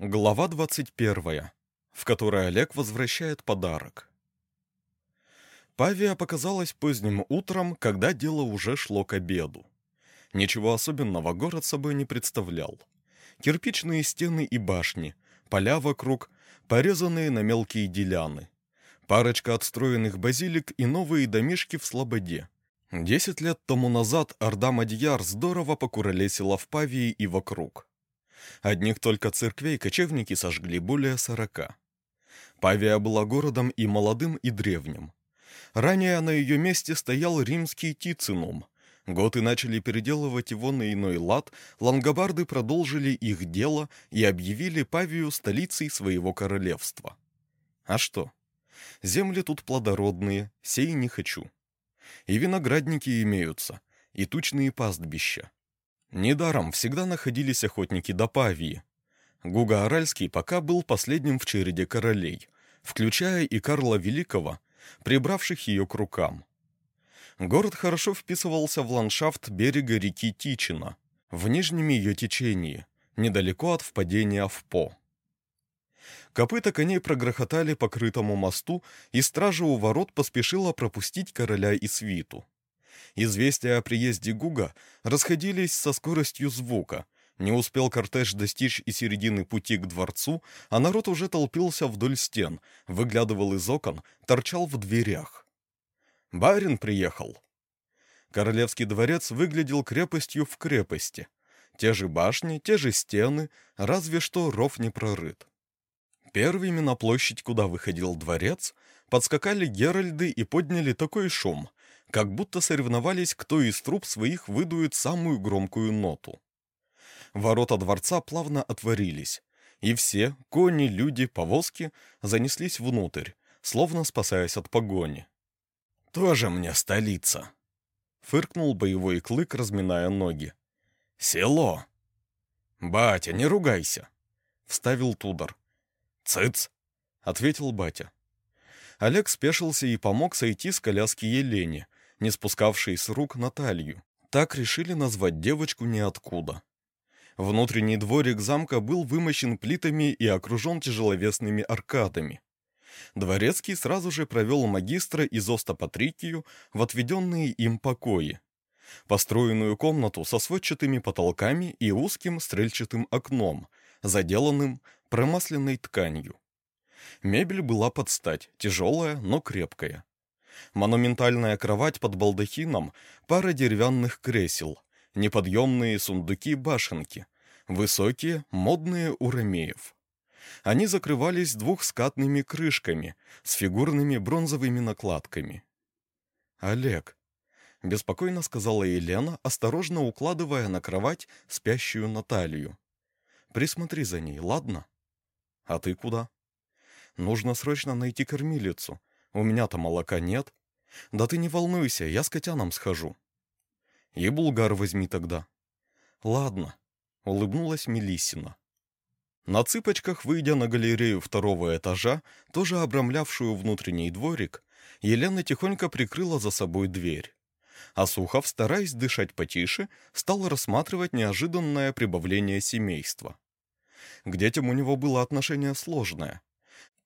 Глава 21, в которой Олег возвращает подарок. Павия показалась поздним утром, когда дело уже шло к обеду. Ничего особенного город собой не представлял. Кирпичные стены и башни, поля вокруг, порезанные на мелкие деляны. Парочка отстроенных базилик и новые домишки в Слободе. Десять лет тому назад Орда Мадьяр здорово покуролесила в Павии и вокруг. Одних только церквей кочевники сожгли более сорока. Павия была городом и молодым, и древним. Ранее на ее месте стоял римский Тицинум. Готы начали переделывать его на иной лад, лангобарды продолжили их дело и объявили Павию столицей своего королевства. А что? Земли тут плодородные, сей не хочу. И виноградники имеются, и тучные пастбища. Недаром всегда находились охотники до Павии. Гуга Аральский пока был последним в череде королей, включая и Карла Великого, прибравших ее к рукам. Город хорошо вписывался в ландшафт берега реки Тичина, в нижнем ее течении, недалеко от впадения в По. Копыта коней прогрохотали по крытому мосту, и стража у ворот поспешила пропустить короля и свиту. Известия о приезде Гуга расходились со скоростью звука. Не успел кортеж достичь и середины пути к дворцу, а народ уже толпился вдоль стен, выглядывал из окон, торчал в дверях. Барин приехал. Королевский дворец выглядел крепостью в крепости. Те же башни, те же стены, разве что ров не прорыт. Первыми на площадь, куда выходил дворец, подскакали геральды и подняли такой шум, как будто соревновались, кто из труб своих выдует самую громкую ноту. Ворота дворца плавно отворились, и все, кони, люди, повозки, занеслись внутрь, словно спасаясь от погони. «Тоже мне столица!» — фыркнул боевой клык, разминая ноги. «Село!» «Батя, не ругайся!» — вставил Тудор. «Цыц!» — ответил батя. Олег спешился и помог сойти с коляски Елене, не спускавшей с рук Наталью. Так решили назвать девочку ниоткуда. Внутренний дворик замка был вымощен плитами и окружен тяжеловесными аркадами. Дворецкий сразу же провел магистра из Оста Патрикию в отведенные им покои. Построенную комнату со сводчатыми потолками и узким стрельчатым окном, заделанным промасленной тканью. Мебель была под стать, тяжелая, но крепкая. Монументальная кровать под балдахином, пара деревянных кресел, неподъемные сундуки-башенки, высокие, модные у ромеев. Они закрывались двухскатными крышками с фигурными бронзовыми накладками. «Олег», — беспокойно сказала Елена, осторожно укладывая на кровать спящую Наталью. «Присмотри за ней, ладно?» «А ты куда?» «Нужно срочно найти кормилицу. У меня-то молока нет. Да ты не волнуйся, я с котяном схожу. И булгар возьми тогда. Ладно, улыбнулась Мелиссина. На цыпочках, выйдя на галерею второго этажа, тоже обрамлявшую внутренний дворик, Елена тихонько прикрыла за собой дверь. А Сухов, стараясь дышать потише, стал рассматривать неожиданное прибавление семейства. К детям у него было отношение сложное.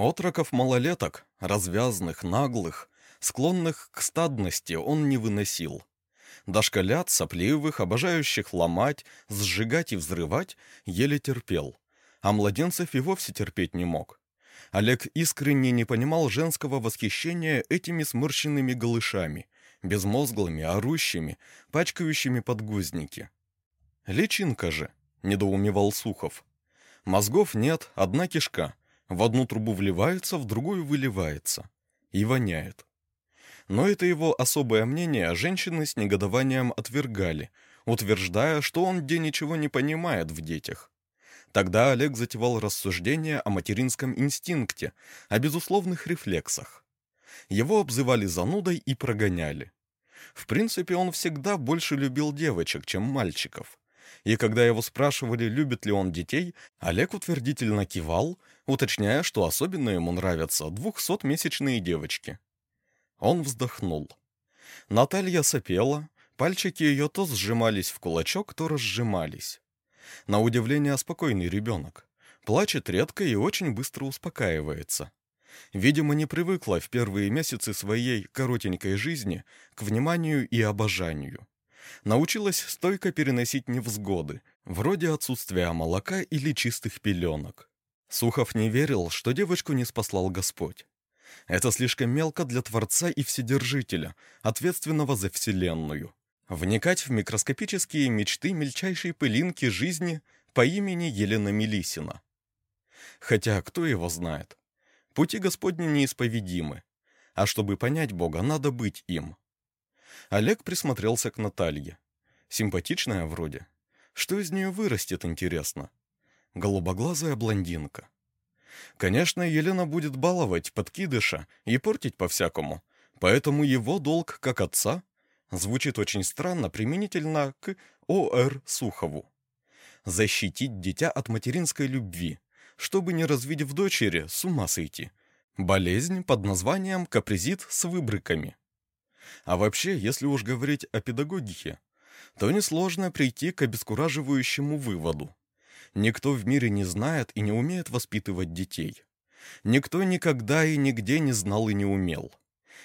Отроков-малолеток, развязных, наглых, склонных к стадности он не выносил. Дошколят, сопливых, обожающих ломать, сжигать и взрывать, еле терпел, а младенцев и вовсе терпеть не мог. Олег искренне не понимал женского восхищения этими сморщенными голышами, безмозглыми, орущими, пачкающими подгузники. «Личинка же», — недоумевал Сухов. «Мозгов нет, одна кишка». В одну трубу вливается, в другую выливается. И воняет. Но это его особое мнение женщины с негодованием отвергали, утверждая, что он где ничего не понимает в детях. Тогда Олег затевал рассуждения о материнском инстинкте, о безусловных рефлексах. Его обзывали занудой и прогоняли. В принципе, он всегда больше любил девочек, чем мальчиков и когда его спрашивали, любит ли он детей, Олег утвердительно кивал, уточняя, что особенно ему нравятся двухсотмесячные девочки. Он вздохнул. Наталья сопела, пальчики ее то сжимались в кулачок, то разжимались. На удивление спокойный ребенок. плачет редко и очень быстро успокаивается. Видимо, не привыкла в первые месяцы своей коротенькой жизни к вниманию и обожанию. Научилась стойко переносить невзгоды, вроде отсутствия молока или чистых пеленок. Сухов не верил, что девочку не спаслал Господь. Это слишком мелко для Творца и Вседержителя, ответственного за Вселенную. Вникать в микроскопические мечты мельчайшей пылинки жизни по имени Елена Мелисина. Хотя кто его знает? Пути Господни неисповедимы, а чтобы понять Бога, надо быть им. Олег присмотрелся к Наталье. Симпатичная вроде. Что из нее вырастет, интересно? Голубоглазая блондинка. Конечно, Елена будет баловать подкидыша и портить по-всякому, поэтому его долг как отца звучит очень странно применительно к О.Р. Сухову. Защитить дитя от материнской любви, чтобы не развить в дочери с ума сойти. Болезнь под названием капризит с выбрыками. А вообще, если уж говорить о педагогике, то несложно прийти к обескураживающему выводу. Никто в мире не знает и не умеет воспитывать детей. Никто никогда и нигде не знал и не умел.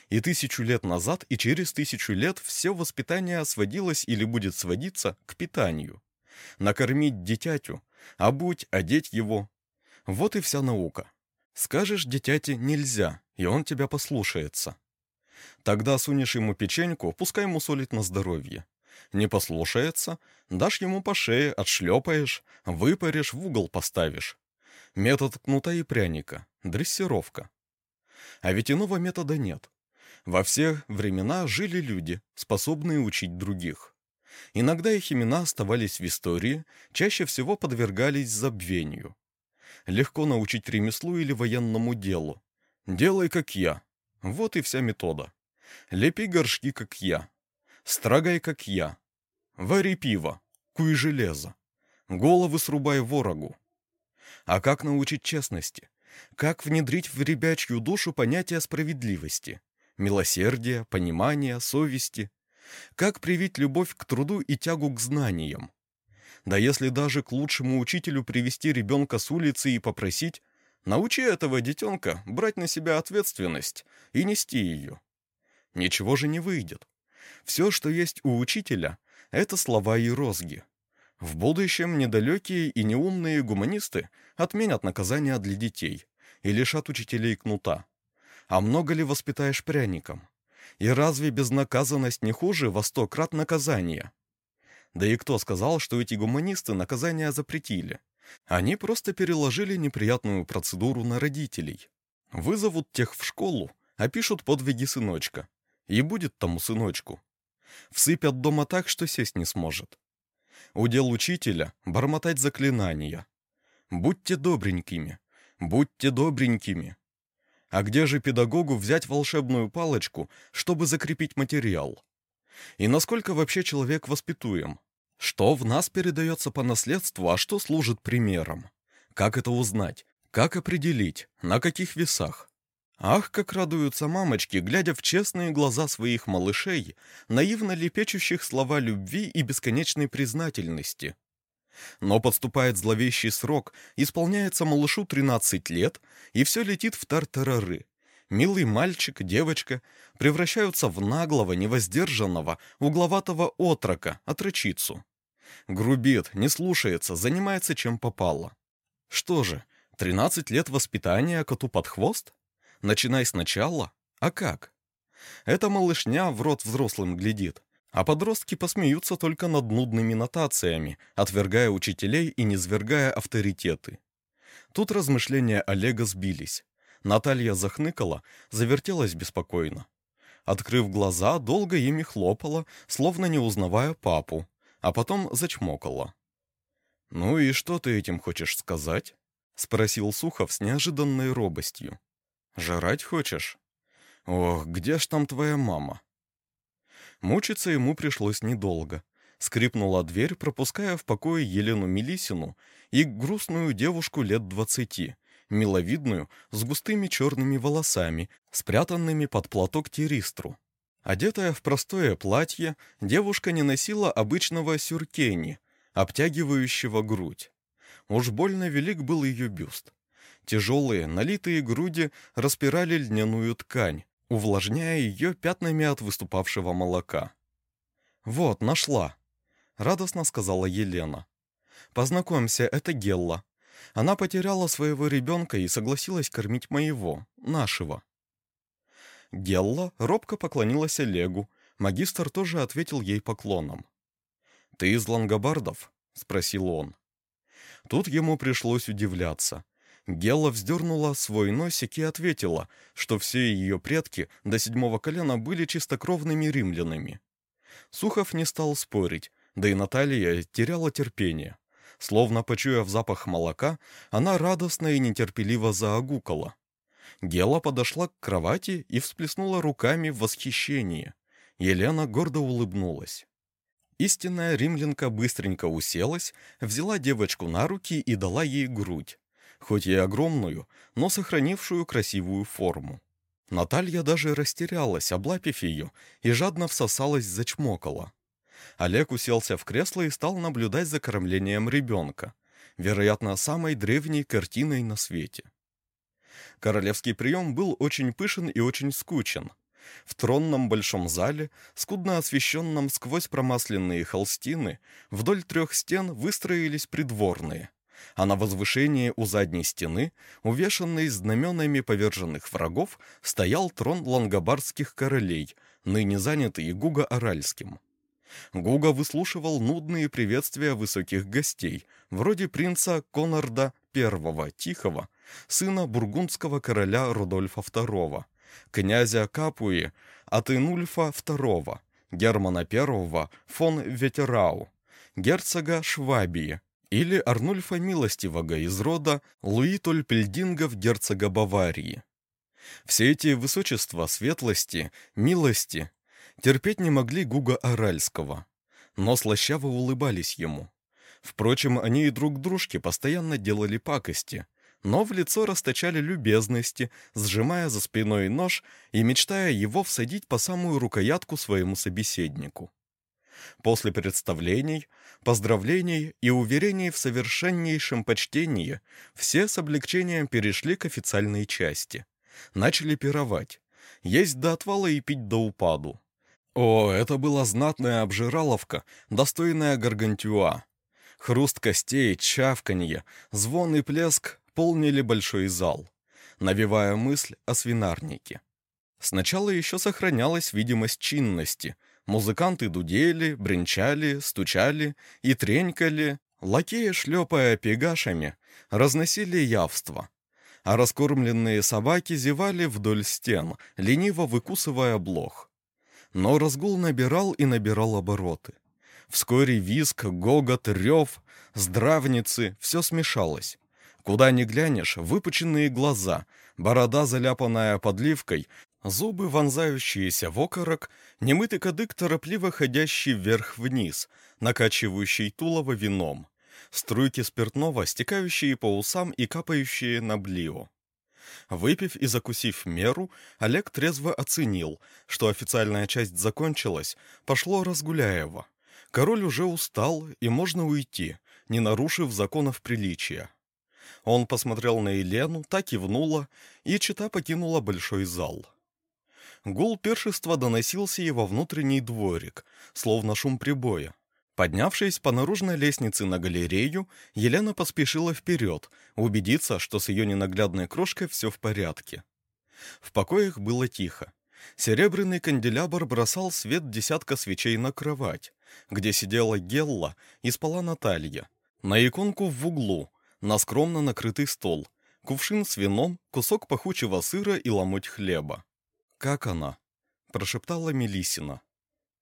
И тысячу лет назад, и через тысячу лет все воспитание сводилось или будет сводиться к питанию. Накормить дитятю, обуть, одеть его. Вот и вся наука. Скажешь дитяте «нельзя», и он тебя послушается. Тогда сунешь ему печеньку, пускай мусолит на здоровье. Не послушается, дашь ему по шее, отшлепаешь, выпаришь, в угол поставишь. Метод кнута и пряника, дрессировка. А ведь иного метода нет. Во всех времена жили люди, способные учить других. Иногда их имена оставались в истории, чаще всего подвергались забвению. Легко научить ремеслу или военному делу. Делай, как я. Вот и вся метода. Лепи горшки, как я. Строгай, как я. Вари пиво, куй железо. Головы срубай ворогу. А как научить честности? Как внедрить в ребячью душу понятие справедливости, милосердия, понимания, совести? Как привить любовь к труду и тягу к знаниям? Да если даже к лучшему учителю привести ребенка с улицы и попросить, научи этого детенка брать на себя ответственность и нести ее. Ничего же не выйдет. Все, что есть у учителя, это слова и розги. В будущем недалекие и неумные гуманисты отменят наказания для детей и лишат учителей кнута. А много ли воспитаешь пряником? И разве безнаказанность не хуже во сто крат наказания? Да и кто сказал, что эти гуманисты наказания запретили? Они просто переложили неприятную процедуру на родителей. Вызовут тех в школу, опишут подвиги сыночка. И будет тому сыночку. Всыпят дома так, что сесть не сможет. Удел учителя — бормотать заклинания. Будьте добренькими, будьте добренькими. А где же педагогу взять волшебную палочку, чтобы закрепить материал? И насколько вообще человек воспитуем? Что в нас передается по наследству, а что служит примером? Как это узнать? Как определить? На каких весах? Ах, как радуются мамочки, глядя в честные глаза своих малышей, наивно лепечущих слова любви и бесконечной признательности. Но подступает зловещий срок, исполняется малышу 13 лет, и все летит в тартарары. Милый мальчик, девочка превращаются в наглого, невоздержанного, угловатого отрока, отрочицу. Грубит, не слушается, занимается чем попало. Что же, 13 лет воспитания коту под хвост? Начинай сначала? А как? Эта малышня в рот взрослым глядит, а подростки посмеются только над нудными нотациями, отвергая учителей и низвергая авторитеты. Тут размышления Олега сбились. Наталья захныкала, завертелась беспокойно. Открыв глаза, долго ими хлопала, словно не узнавая папу, а потом зачмокала. «Ну и что ты этим хочешь сказать?» — спросил Сухов с неожиданной робостью. Жрать хочешь? Ох, где ж там твоя мама? Мучиться ему пришлось недолго. Скрипнула дверь, пропуская в покое Елену Мелисину и грустную девушку лет двадцати, миловидную, с густыми черными волосами, спрятанными под платок тиристру. Одетая в простое платье, девушка не носила обычного сюркени, обтягивающего грудь. Уж больно велик был ее бюст. Тяжелые, налитые груди распирали льняную ткань, увлажняя ее пятнами от выступавшего молока. «Вот, нашла», — радостно сказала Елена. «Познакомься, это Гелла. Она потеряла своего ребенка и согласилась кормить моего, нашего». Гелла робко поклонилась Олегу, магистр тоже ответил ей поклоном. «Ты из лангобардов?» — спросил он. Тут ему пришлось удивляться. Гелла вздернула свой носик и ответила, что все ее предки до седьмого колена были чистокровными римлянами. Сухов не стал спорить, да и Наталья теряла терпение. Словно почуяв запах молока, она радостно и нетерпеливо заагукала. Гела подошла к кровати и всплеснула руками в восхищении. Елена гордо улыбнулась. Истинная римлянка быстренько уселась, взяла девочку на руки и дала ей грудь, хоть и огромную, но сохранившую красивую форму. Наталья даже растерялась, облапив ее, и жадно всосалась, зачмокала. Олег уселся в кресло и стал наблюдать за кормлением ребенка, вероятно, самой древней картиной на свете. Королевский прием был очень пышен и очень скучен – в тронном большом зале, скудно освещенном сквозь промасленные холстины, вдоль трех стен выстроились придворные, а на возвышении у задней стены, увешанный знаменами поверженных врагов, стоял трон лангобардских королей, ныне занятый Гуга Аральским. Гуга выслушивал нудные приветствия высоких гостей, вроде принца Конорда I Тихого, сына бургундского короля Рудольфа II, князя Капуи от Инульфа II, Германа I фон Ветерау, герцога Швабии или Арнульфа Милостивого из рода Луи Тольпельдингов герцога Баварии. Все эти высочества светлости, милости терпеть не могли Гуга Аральского, но слащаво улыбались ему. Впрочем, они и друг дружке постоянно делали пакости, но в лицо расточали любезности, сжимая за спиной нож и мечтая его всадить по самую рукоятку своему собеседнику. После представлений, поздравлений и уверений в совершеннейшем почтении все с облегчением перешли к официальной части. Начали пировать, есть до отвала и пить до упаду. О, это была знатная обжираловка, достойная гаргантюа. Хруст костей, чавканье, звон и плеск полнили большой зал, навевая мысль о свинарнике. Сначала еще сохранялась видимость чинности. Музыканты дудели, бренчали, стучали и тренькали, лакеи, шлепая пегашами, разносили явство. А раскормленные собаки зевали вдоль стен, лениво выкусывая блох. Но разгул набирал и набирал обороты. Вскоре виск, гогот, рев, здравницы — все смешалось. Куда ни глянешь, выпученные глаза, борода, заляпанная подливкой, зубы, вонзающиеся в окорок, немытый кадык, торопливо ходящий вверх-вниз, накачивающий тулово вином, струйки спиртного, стекающие по усам и капающие на блио. Выпив и закусив меру, Олег трезво оценил, что официальная часть закончилась, пошло Разгуляево. Король уже устал, и можно уйти, не нарушив законов приличия. Он посмотрел на Елену, так и внула, и чита покинула большой зал. Гул пиршества доносился и во внутренний дворик, словно шум прибоя. Поднявшись по наружной лестнице на галерею, Елена поспешила вперед, убедиться, что с ее ненаглядной крошкой все в порядке. В покоях было тихо. Серебряный канделябр бросал свет десятка свечей на кровать, где сидела Гелла и спала Наталья. На иконку в углу, на скромно накрытый стол, кувшин с вином, кусок пахучего сыра и ломоть хлеба. «Как она?» – прошептала Мелисина.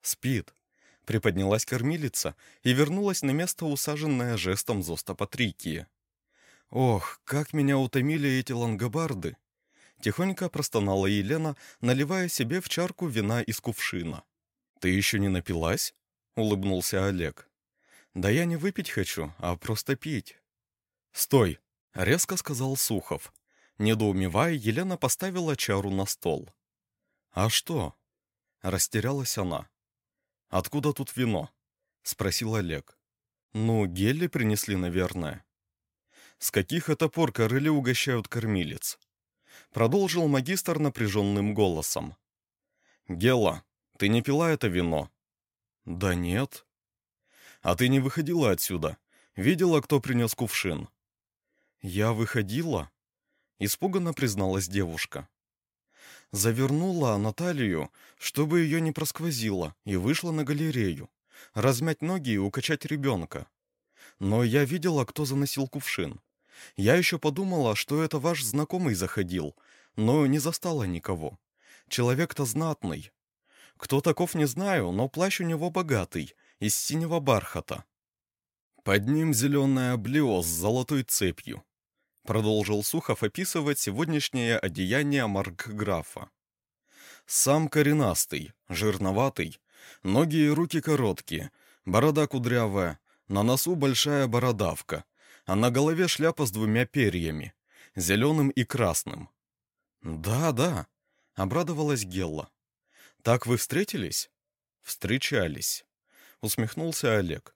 «Спит», – приподнялась кормилица и вернулась на место, усаженное жестом Зоста Патрикии. «Ох, как меня утомили эти лангобарды!» Тихонько простонала Елена, наливая себе в чарку вина из кувшина. «Ты еще не напилась?» — улыбнулся Олег. «Да я не выпить хочу, а просто пить». «Стой!» — резко сказал Сухов. Недоумевая, Елена поставила чару на стол. «А что?» — растерялась она. «Откуда тут вино?» — спросил Олег. «Ну, гели принесли, наверное». С каких это пор короли угощают кормилец? Продолжил магистр напряженным голосом. Гела, ты не пила это вино? Да нет. А ты не выходила отсюда? Видела, кто принес кувшин? Я выходила? Испуганно призналась девушка. Завернула Наталью, чтобы ее не просквозило, и вышла на галерею. Размять ноги и укачать ребенка. Но я видела, кто заносил кувшин. Я еще подумала, что это ваш знакомый заходил, но не застала никого. Человек-то знатный. Кто таков, не знаю, но плащ у него богатый, из синего бархата. Под ним зеленая облео с золотой цепью. Продолжил Сухов описывать сегодняшнее одеяние маркграфа. Сам коренастый, жирноватый, ноги и руки короткие, борода кудрявая, на носу большая бородавка, а на голове шляпа с двумя перьями, зеленым и красным. «Да, да», — обрадовалась Гелла. «Так вы встретились?» «Встречались», — усмехнулся Олег.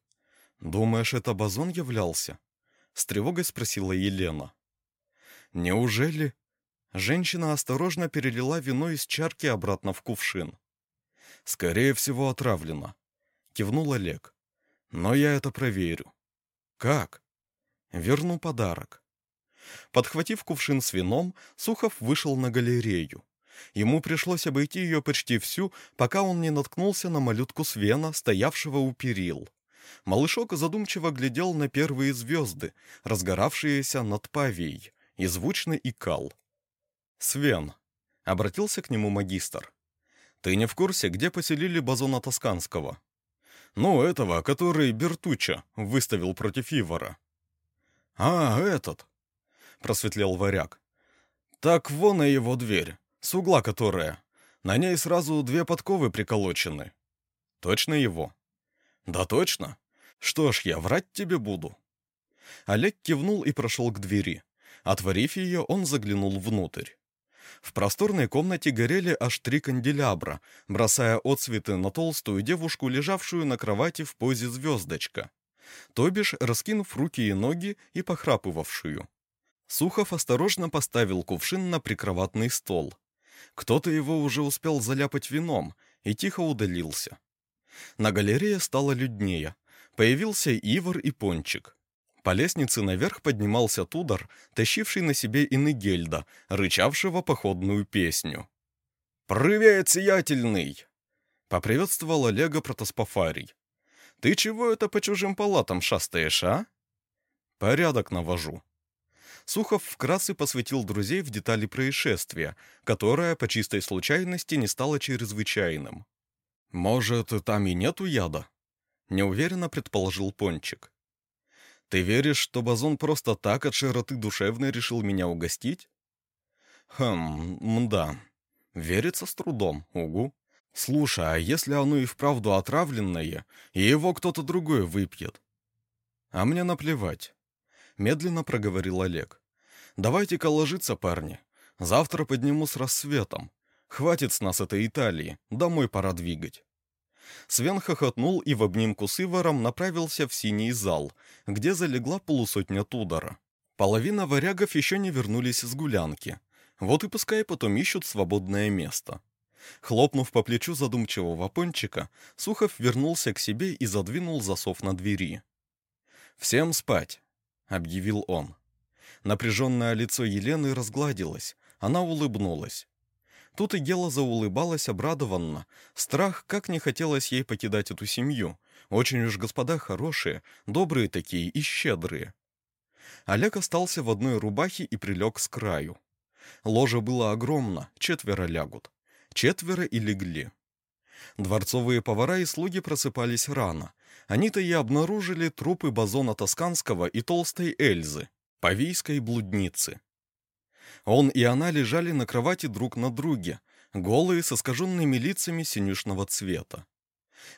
«Думаешь, это Базон являлся?» — с тревогой спросила Елена. «Неужели?» Женщина осторожно перелила вино из чарки обратно в кувшин. «Скорее всего, отравлено», — кивнул Олег. «Но я это проверю». «Как?» «Верну подарок». Подхватив кувшин с вином, Сухов вышел на галерею. Ему пришлось обойти ее почти всю, пока он не наткнулся на малютку Свена, стоявшего у перил. Малышок задумчиво глядел на первые звезды, разгоравшиеся над Павией, и звучно икал. «Свен», — обратился к нему магистр, — «ты не в курсе, где поселили Базона Тосканского?» «Ну, этого, который Бертуча выставил против Ивара». «А, этот», — просветлел варяг. «Так вон и его дверь, с угла которая. На ней сразу две подковы приколочены». «Точно его?» «Да точно. Что ж, я врать тебе буду». Олег кивнул и прошел к двери. Отворив ее, он заглянул внутрь. В просторной комнате горели аж три канделябра, бросая отсветы на толстую девушку, лежавшую на кровати в позе звездочка. То бишь, раскинув руки и ноги и похрапывавшую. Сухов осторожно поставил кувшин на прикроватный стол. Кто-то его уже успел заляпать вином и тихо удалился. На галерее стало люднее. Появился Ивар и Пончик. По лестнице наверх поднимался Тудор, тащивший на себе Инегельда, рычавшего походную песню. «Привет, сиятельный!» — поприветствовал Олега Протоспофарий. «Ты чего это по чужим палатам шастаешь, а?» «Порядок навожу». Сухов вкратце посвятил друзей в детали происшествия, которое по чистой случайности не стало чрезвычайным. «Может, там и нету яда?» — неуверенно предположил Пончик. Ты веришь, что Базон просто так от широты душевной решил меня угостить? Хм, мда. Верится с трудом, угу. Слушай, а если оно и вправду отравленное, и его кто-то другой выпьет? А мне наплевать. Медленно проговорил Олег. Давайте-ка ложиться, парни. Завтра подниму с рассветом. Хватит с нас этой Италии, домой пора двигать. Свен хохотнул и в обнимку с Иваром направился в синий зал, где залегла полусотня Тудора. Половина варягов еще не вернулись с гулянки. Вот и пускай потом ищут свободное место. Хлопнув по плечу задумчивого пончика, Сухов вернулся к себе и задвинул засов на двери. «Всем спать!» — объявил он. Напряженное лицо Елены разгладилось, она улыбнулась. Тут и Гела заулыбалась обрадованно. Страх, как не хотелось ей покидать эту семью. Очень уж господа хорошие, добрые такие и щедрые. Олег остался в одной рубахе и прилег с краю. Ложе было огромно, четверо лягут. Четверо и легли. Дворцовые повара и слуги просыпались рано. Они-то и обнаружили трупы Базона Тосканского и толстой Эльзы, павийской блудницы. Он и она лежали на кровати друг на друге, голые, с искаженными лицами синюшного цвета.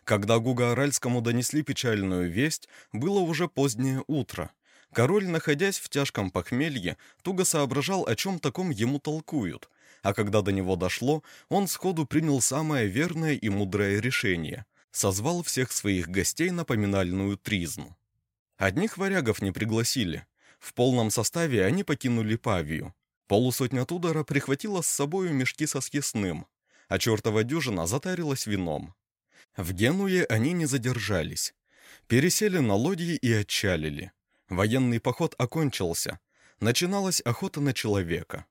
Когда Гуга Аральскому донесли печальную весть, было уже позднее утро. Король, находясь в тяжком похмелье, туго соображал, о чем таком ему толкуют, а когда до него дошло, он сходу принял самое верное и мудрое решение — созвал всех своих гостей на поминальную тризну. Одних варягов не пригласили, В полном составе они покинули Павию. Полусотня Тудора прихватила с собою мешки со съестным, а чертова дюжина затарилась вином. В Генуе они не задержались. Пересели на лодьи и отчалили. Военный поход окончился. Начиналась охота на человека.